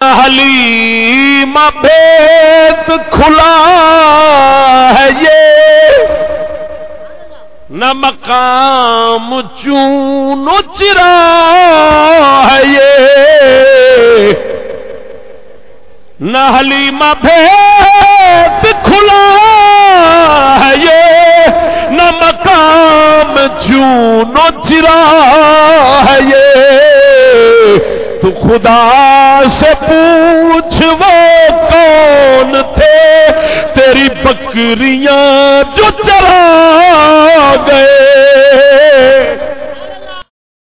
حلیم بیت کھلا ہے یہ نہ مقام چون چرا ہے یہ نہ حلیم بیت کھلا ہے یہ نہ مقام چون چرا ہے یہ تو خدا سے پوچھ وہ کون تھے؟ تیری بکریاں جو چرا